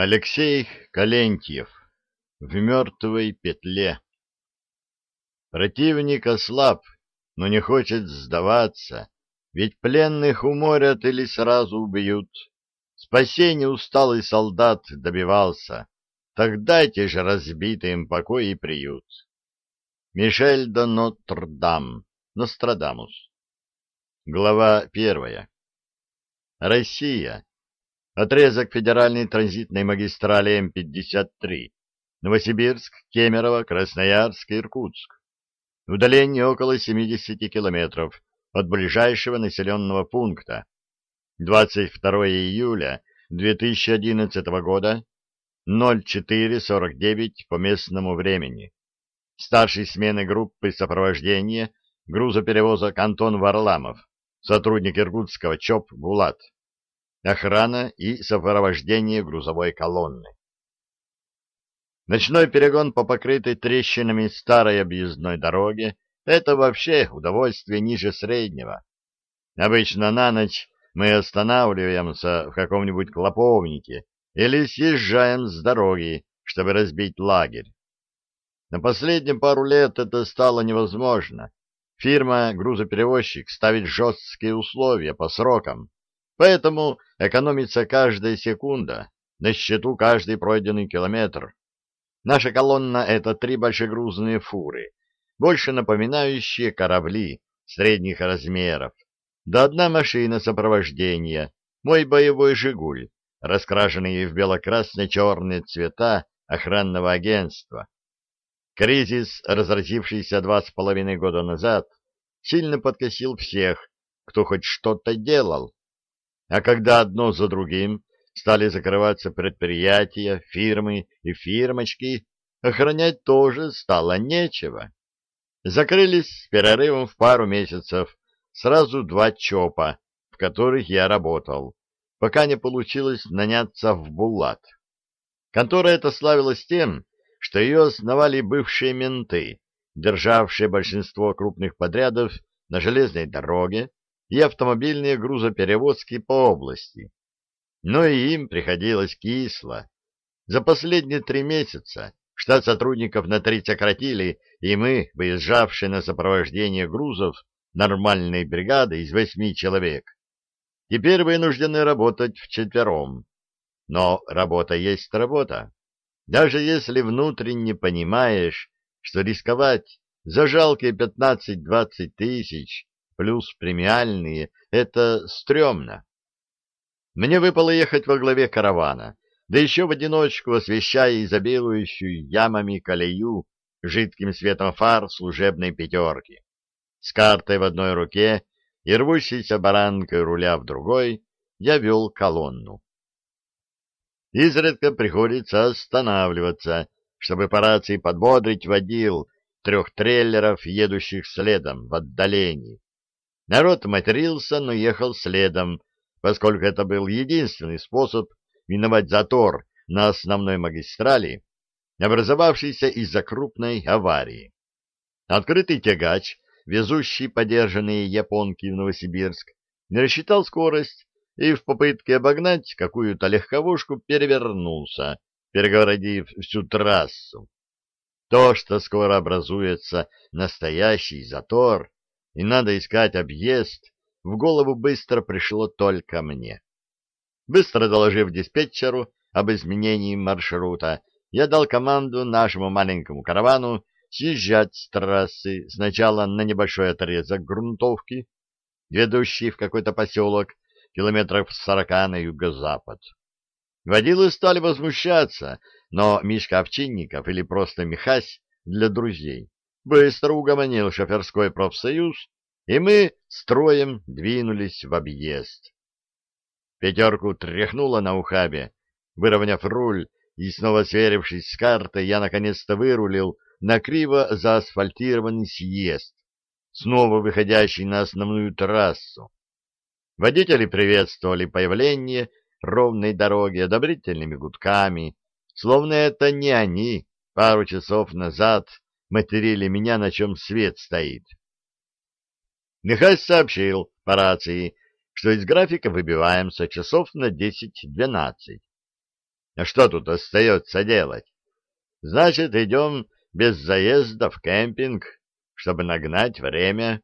Алексей Калентьев в мертвой петле. Противник ослаб, но не хочет сдаваться, ведь пленных уморят или сразу убьют. Спасения усталый солдат добивался, так дайте же разбитым покой и приют. Мишель де Нотр-Дам, Нострадамус. Глава первая. Россия Отрезок федеральной транзитной магистрали М-53. Новосибирск, Кемерово, Красноярск, Иркутск. Удаление около 70 километров от ближайшего населенного пункта. 22 июля 2011 года, 04.49 по местному времени. Старший смены группы сопровождения грузоперевозок Антон Варламов, сотрудник иркутского ЧОП «Булат» охрана и сопровождение грузовой колонны. Ночной перегон по покрытой трещинами старой объездной дороге — это вообще удовольствие ниже среднего. Обычно на ночь мы останавливаемся в каком-нибудь клоповнике или съезжаем с дороги, чтобы разбить лагерь. На последние пару лет это стало невозможно. Фирма-грузоперевозчик ставит жесткие условия по срокам, Поэтому экономится каждая секунда, на счету каждый пройденный километр. Наша колонна — это три большегрузные фуры, больше напоминающие корабли средних размеров. Да одна машина сопровождения, мой боевой «Жигуль», раскрашенный в бело-красно-черные цвета охранного агентства. Кризис, разразившийся два с половиной года назад, сильно подкосил всех, кто хоть что-то делал а когда одно за другим стали закрываться предприятия, фирмы и фирмочки, охранять тоже стало нечего. Закрылись с перерывом в пару месяцев сразу два ЧОПа, в которых я работал, пока не получилось наняться в Булат. Контора эта славилась тем, что ее основали бывшие менты, державшие большинство крупных подрядов на железной дороге, и автомобильные грузоперевозки по области. Но и им приходилось кисло. За последние три месяца штат сотрудников на треть сократили, и мы, выезжавшие на сопровождение грузов нормальной бригады из восьми человек, теперь вынуждены работать вчетвером. Но работа есть работа. Даже если внутренне понимаешь, что рисковать за жалкие 15-20 тысяч плюс премиальные — это стрёмно. Мне выпало ехать во главе каравана, да еще в одиночку освещая изобилующую ямами колею жидким светом фар служебной пятерки. С картой в одной руке и рвущейся баранкой руля в другой я вел колонну. Изредка приходится останавливаться, чтобы по рации подбодрить водил трех трейлеров, едущих следом в отдалении. Народ матерился, но ехал следом, поскольку это был единственный способ миновать затор на основной магистрали, образовавшийся из-за крупной аварии. Открытый тягач, везущий подержанные японки в Новосибирск, не рассчитал скорость и в попытке обогнать какую-то легковушку перевернулся, перегородив всю трассу. То, что скоро образуется настоящий затор, и надо искать объезд, в голову быстро пришло только мне. Быстро доложив диспетчеру об изменении маршрута, я дал команду нашему маленькому каравану съезжать с трассы сначала на небольшой отрезок грунтовки, ведущий в какой-то поселок километров сорока на юго-запад. Водилы стали возмущаться, но Мишка Овчинников или просто Михась для друзей быстро угомонил шоферской профсоюз, и мы строем двинулись в объезд. Пятерку тряхнуло на ухабе. Выровняв руль и снова сверившись с картой, я наконец-то вырулил на криво заасфальтированный съезд, снова выходящий на основную трассу. Водители приветствовали появление ровной дороги одобрительными гудками, словно это не они пару часов назад материли меня, на чем свет стоит. Михась сообщил по рации, что из графика выбиваемся часов на 10-12. А что тут остается делать? Значит, идем без заезда в кемпинг, чтобы нагнать время.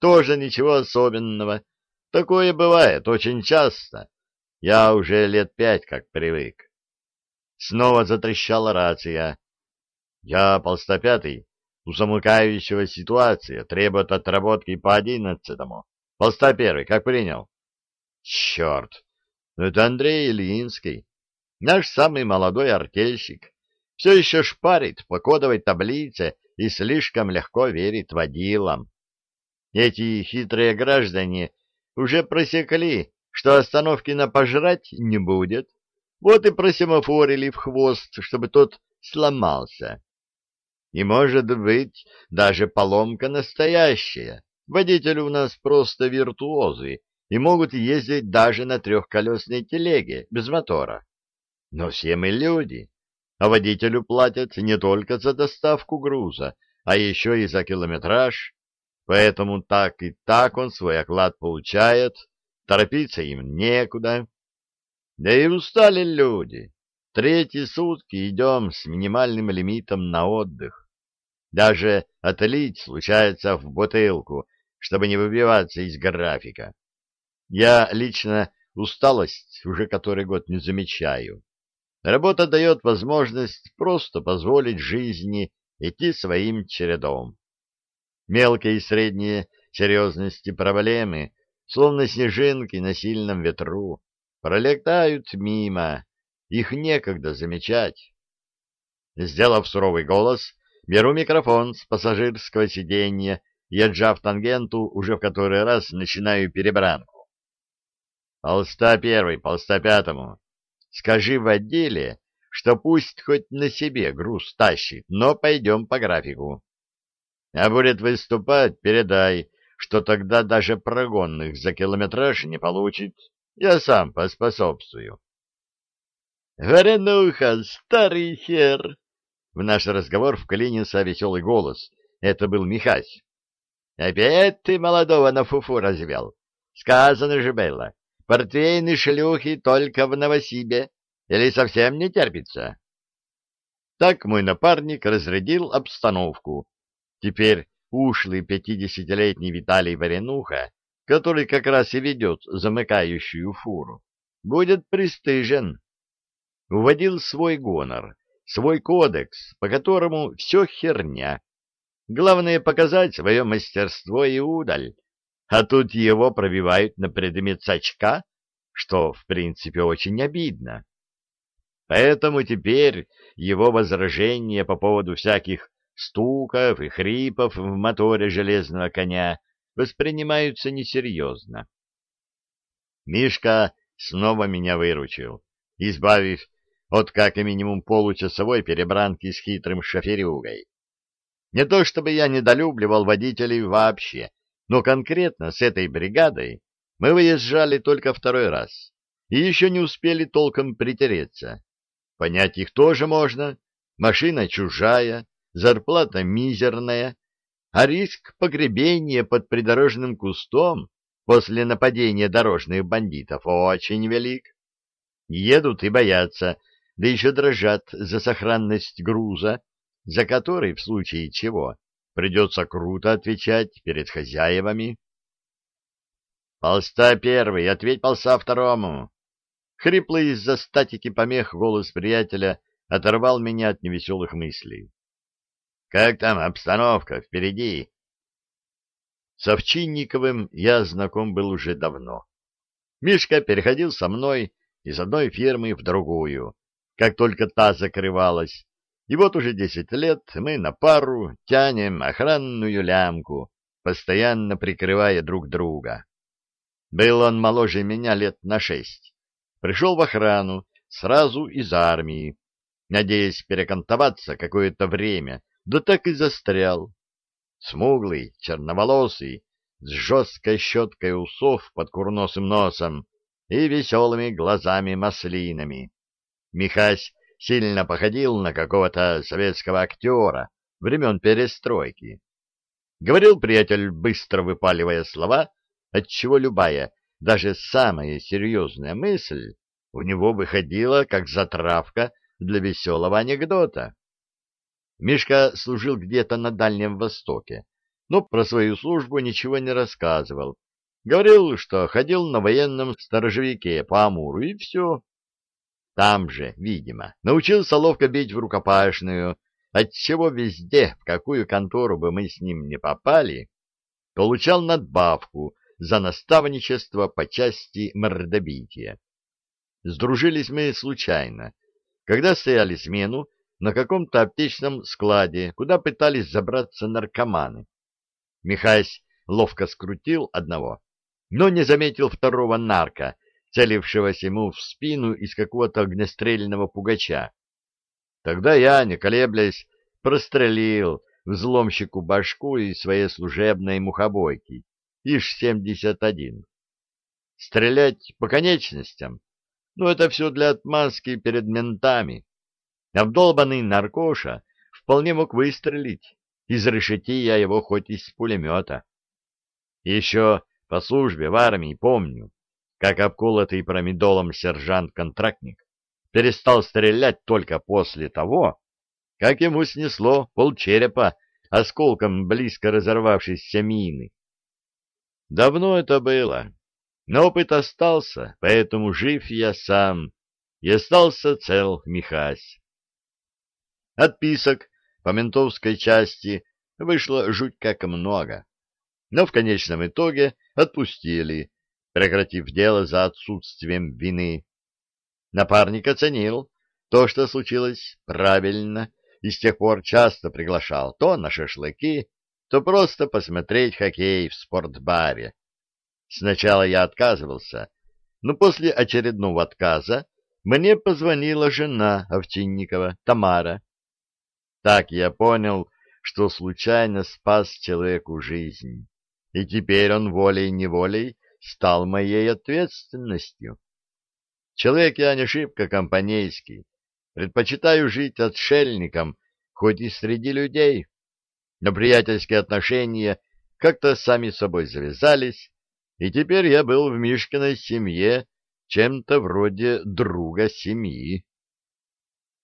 Тоже ничего особенного. Такое бывает очень часто. Я уже лет пять как привык. Снова затрещала рация. Я полстопятый. У замыкающего ситуация требует отработки по одиннадцатому. Полста первый, как принял? Черт! Ну это Андрей Ильинский, наш самый молодой артельщик. Все еще шпарит по кодовой таблице и слишком легко верит водилам. Эти хитрые граждане уже просекли, что остановки на пожрать не будет. Вот и просемафорили в хвост, чтобы тот сломался. И, может быть, даже поломка настоящая. Водители у нас просто виртуозы и могут ездить даже на трехколесной телеге, без мотора. Но все мы люди, а водителю платят не только за доставку груза, а еще и за километраж, поэтому так и так он свой оклад получает, торопиться им некуда. Да и устали люди. Третьи сутки идем с минимальным лимитом на отдых. Даже отлить случается в бутылку, чтобы не выбиваться из графика. Я лично усталость уже который год не замечаю. Работа дает возможность просто позволить жизни идти своим чередом. Мелкие и средние серьезности проблемы, словно снежинки на сильном ветру, пролетают мимо, их некогда замечать. Сделав суровый голос, Беру микрофон с пассажирского сиденья и, отжав тангенту, уже в который раз начинаю перебранку. Полста первый, полста пятому. Скажи в отделе, что пусть хоть на себе груз тащит, но пойдем по графику. А будет выступать, передай, что тогда даже прогонных за километраж не получит. Я сам поспособствую. — Варенуха, старый хер! В наш разговор вклинился веселый голос. Это был Михась. — Опять ты молодого на фуфу развел. Сказано же было, портвейны шлюхи только в Новосибе. Или совсем не терпится? Так мой напарник разрядил обстановку. Теперь ушлый пятидесятилетний Виталий Варенуха, который как раз и ведет замыкающую фуру, будет пристыжен. Уводил свой гонор, свой кодекс, по которому все херня. Главное показать свое мастерство и удаль, а тут его пробивают на предмет сачка, что, в принципе, очень обидно. Поэтому теперь его возражения по поводу всяких стуков и хрипов в моторе железного коня воспринимаются несерьезно. Мишка снова меня выручил, избавив от как минимум получасовой перебранки с хитрым шоферюгой. Не то чтобы я недолюбливал водителей вообще, но конкретно с этой бригадой мы выезжали только второй раз и еще не успели толком притереться. Понять их тоже можно, машина чужая, зарплата мизерная, а риск погребения под придорожным кустом после нападения дорожных бандитов очень велик. Едут и боятся, да еще дрожат за сохранность груза, за который, в случае чего, придется круто отвечать перед хозяевами. «Полста первый, ответь полса второму!» Хриплый из-за статики помех голос приятеля оторвал меня от невеселых мыслей. «Как там обстановка впереди?» С Овчинниковым я знаком был уже давно. Мишка переходил со мной из одной фирмы в другую, как только та закрывалась. И вот уже десять лет мы на пару тянем охранную лямку, постоянно прикрывая друг друга. Был он моложе меня лет на шесть. Пришел в охрану сразу из армии, надеясь перекантоваться какое-то время, да так и застрял. Смуглый, черноволосый, с жесткой щеткой усов под курносым носом и веселыми глазами-маслинами. Михась сильно походил на какого-то советского актера времен перестройки. Говорил приятель, быстро выпаливая слова, отчего любая, даже самая серьезная мысль у него выходило как затравка для веселого анекдота. Мишка служил где-то на Дальнем Востоке, но про свою службу ничего не рассказывал. Говорил, что ходил на военном сторожевике по Амуру, и все. Там же, видимо, научился ловко бить в рукопашную, отчего везде, в какую контору бы мы с ним не попали, получал надбавку за наставничество по части мордобития. Сдружились мы случайно, когда стояли смену на каком-то аптечном складе, куда пытались забраться наркоманы. Михась ловко скрутил одного, но не заметил второго нарка, целившегося ему в спину из какого-то огнестрельного пугача. Тогда я, не колеблясь, прострелил взломщику башку из своей служебной мухобойки ИЖ-71. Стрелять по конечностям? Ну, это все для отмазки перед ментами. Обдолбанный наркоша вполне мог выстрелить. Из решети я его хоть из пулемета. Еще по службе в армии помню, как обколотый промедолом сержант-контрактник перестал стрелять только после того, как ему снесло полчерепа осколком близко разорвавшейся мины. Давно это было, но опыт остался, поэтому жив я сам, и остался цел Михась. Отписок по ментовской части вышло жуть как много, но в конечном итоге отпустили, прекратив дело за отсутствием вины. Напарник оценил то, что случилось, правильно, и с тех пор часто приглашал то на шашлыки, то просто посмотреть хоккей в спортбаре. Сначала я отказывался, но после очередного отказа мне позвонила жена Овчинникова, Тамара. Так я понял, что случайно спас человеку жизнь, и теперь он волей-неволей стал моей ответственностью. Человек я не шибко компанейский, предпочитаю жить отшельником, хоть и среди людей, но приятельские отношения как-то сами собой завязались, и теперь я был в Мишкиной семье чем-то вроде друга семьи.